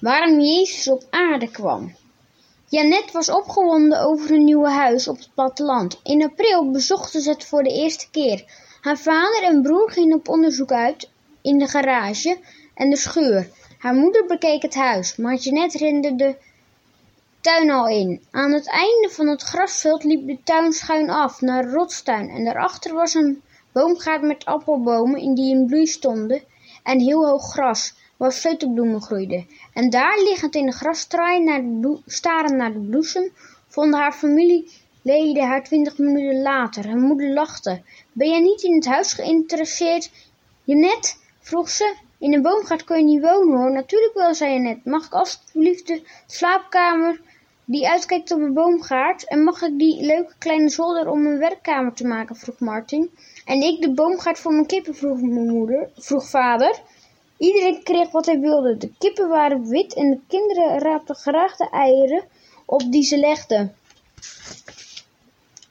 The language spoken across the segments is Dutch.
Waarom Jezus op aarde kwam. Janet was opgewonden over een nieuwe huis op het platteland. In april bezochten ze het voor de eerste keer. Haar vader en broer gingen op onderzoek uit in de garage en de schuur. Haar moeder bekeek het huis, maar Janet rende de tuin al in. Aan het einde van het grasveld liep de tuin schuin af naar rotstuin en daarachter was een boomgaard met appelbomen in die in bloei stonden en heel hoog gras, waar sleutelbloemen groeiden. En daar, liggend in de grasstraai, naar de starend naar de bloesem, vonden haar familieleden haar twintig minuten later. Haar moeder lachte. Ben jij niet in het huis geïnteresseerd? Jeannette, vroeg ze. In een boomgaard kun je niet wonen hoor. Natuurlijk wel, zei Jeannette. Mag ik alsjeblieft de slaapkamer die uitkijkt op een boomgaard? En mag ik die leuke kleine zolder om een werkkamer te maken? vroeg Martin. En ik de boomgaard voor mijn kippen, vroeg mijn moeder, vroeg vader. Iedereen kreeg wat hij wilde. De kippen waren wit en de kinderen raapten graag de eieren op die ze legden.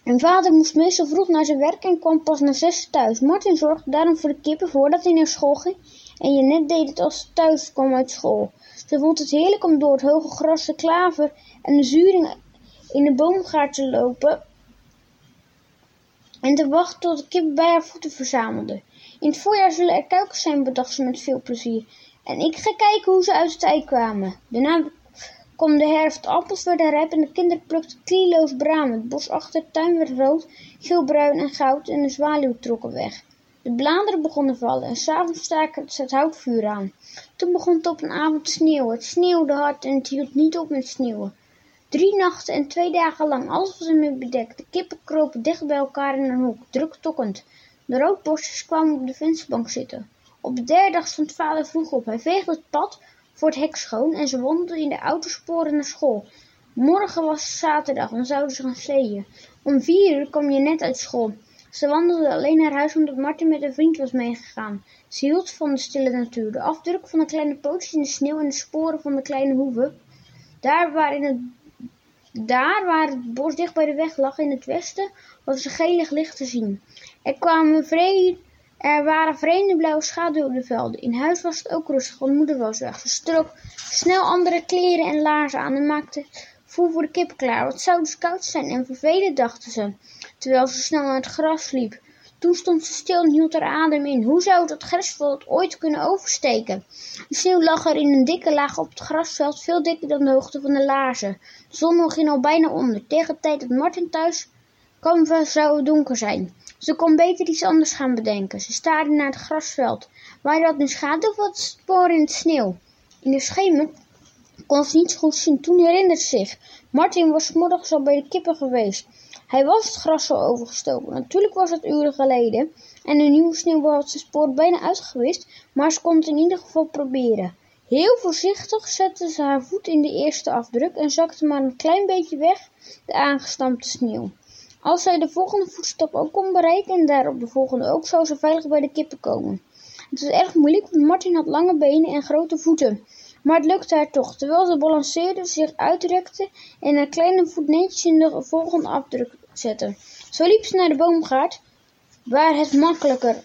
En vader moest meestal vroeg naar zijn werk en kwam pas na zes thuis. Martin zorgde daarom voor de kippen voordat hij naar school ging. En Jeannette deed het als ze thuis kwam uit school. Ze vond het heerlijk om door het hoge gras, de klaver en de zuring in de boomgaard te lopen en te wachten tot de kippen bij haar voeten verzamelden. In het voorjaar zullen er kuikens zijn, bedacht ze met veel plezier. En ik ga kijken hoe ze uit het ei kwamen. Daarna kwam de herfst, appels werden rijp en de kinderen plukten kilo's bramen. Het bos achter de tuin werd rood, geelbruin en goud en de zwaluw trokken weg. De bladeren begonnen vallen en s'avonds staken ze het houtvuur aan. Toen begon het op een avond te sneeuwen. Het sneeuwde hard en het hield niet op met sneeuwen. Drie nachten en twee dagen lang, alles was ermee bedekt. De kippen kropen dicht bij elkaar in een hoek, druk tokkend. De roodborstjes kwamen op de vensterbank zitten. Op de derde dag stond vader vroeg op. Hij veegde het pad voor het hek schoon en ze wandelden in de autosporen naar school. Morgen was zaterdag, dan zouden ze gaan sleeën. Om vier uur kwam je net uit school. Ze wandelden alleen naar huis omdat Martin met een vriend was meegegaan. Ze hield van de stille natuur, de afdruk van de kleine pootjes in de sneeuw en de sporen van de kleine hoeven. Daar waar in het daar waar het bos dicht bij de weg lag in het westen, was een gelig licht te zien. Er, kwamen er waren vreemde blauwe schaduwen op de velden. In huis was het ook rustig, want moeder was weg. Ze strok snel andere kleren en laarzen aan en maakte voer voor de kippen klaar. Wat zou dus koud zijn en vervelend, dachten ze, terwijl ze snel naar het gras liep. Toen stond ze stil en hield haar adem in. Hoe zou dat grasveld ooit kunnen oversteken? De sneeuw lag er in een dikke laag op het grasveld, veel dikker dan de hoogte van de laarzen. De zon ging al bijna onder. Tegen de tijd dat Martin thuis kwam, zou het donker zijn. Ze kon beter iets anders gaan bedenken. Ze staarde naar het grasveld. Waar dat nu schaduw of wat sporen in de sneeuw? In de schemer kon ze niets goed zien. Toen herinnerde ze zich. Martin was morgens al bij de kippen geweest. Hij was het gras al overgestoken. Natuurlijk was het uren geleden. En de nieuwe sneeuw had zijn spoor bijna uitgewist. Maar ze kon het in ieder geval proberen. Heel voorzichtig zette ze haar voet in de eerste afdruk en zakte maar een klein beetje weg de aangestampte sneeuw. Als zij de volgende voetstap ook kon bereiken en daarop de volgende ook, zou ze veilig bij de kippen komen. Het was erg moeilijk, want Martin had lange benen en grote voeten. Maar het lukte haar toch. Terwijl ze balanceerde, zich uitrekte en haar kleine voet netjes in de volgende afdruk zette. Zo liep ze naar de boomgaard, waar het makkelijker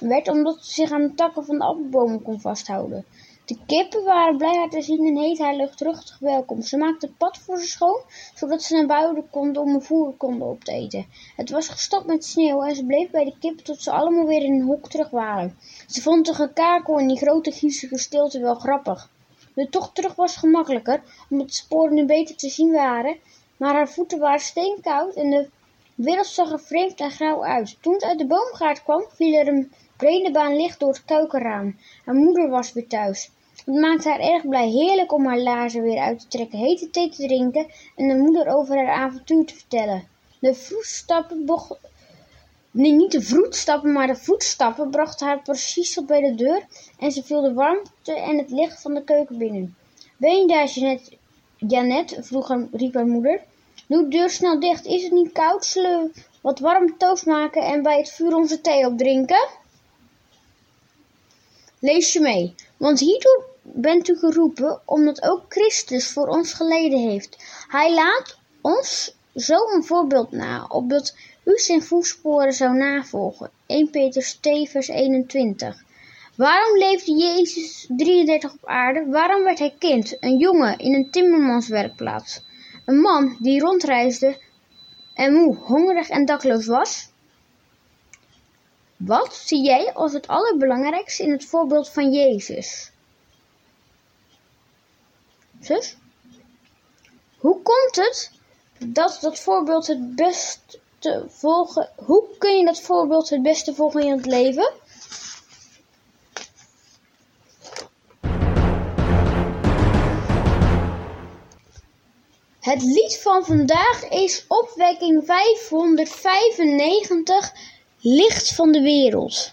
werd omdat ze zich aan de takken van de appelbomen kon vasthouden. De kippen waren blij haar te zien en heet haar luchtruchtig welkom. Ze maakte het pad voor ze schoon, zodat ze naar buiten konden om een voer konden op te eten. Het was gestopt met sneeuw en ze bleef bij de kippen tot ze allemaal weer in hun hok terug waren. Ze vond de gekakel en die grote giezige stilte wel grappig. De tocht terug was gemakkelijker, omdat de sporen nu beter te zien waren, maar haar voeten waren steenkoud en de wereld zag er vreemd en grauw uit. Toen het uit de boomgaard kwam, viel er een brede baan licht door het keukenraam. Haar moeder was weer thuis. Het maakte haar erg blij, heerlijk om haar laarzen weer uit te trekken, hete thee te drinken en de moeder over haar avontuur te vertellen. De voetstappen niet de voetstappen, maar de voetstappen brachten haar precies tot bij de deur en ze viel de warmte en het licht van de keuken binnen. Ben je daar? Janet, vroeg riep haar moeder. Doe de deur snel dicht. Is het niet koud? Zullen we wat warm toast maken en bij het vuur onze thee opdrinken? Lees je mee, want hiertoe bent u geroepen, omdat ook Christus voor ons geleden heeft. Hij laat ons zo een voorbeeld na, opdat u zijn voetsporen zou navolgen. 1 Peter 2 vers 21. Waarom leefde Jezus 33 op aarde? Waarom werd hij kind, een jongen in een timmermanswerkplaats? Een man die rondreisde en moe, hongerig en dakloos was? Wat zie jij als het allerbelangrijkste in het voorbeeld van Jezus? Zus? Hoe komt het dat dat voorbeeld het beste volgen? Hoe kun je dat voorbeeld het beste volgen in het leven? Het lied van vandaag is opwekking 595, licht van de wereld.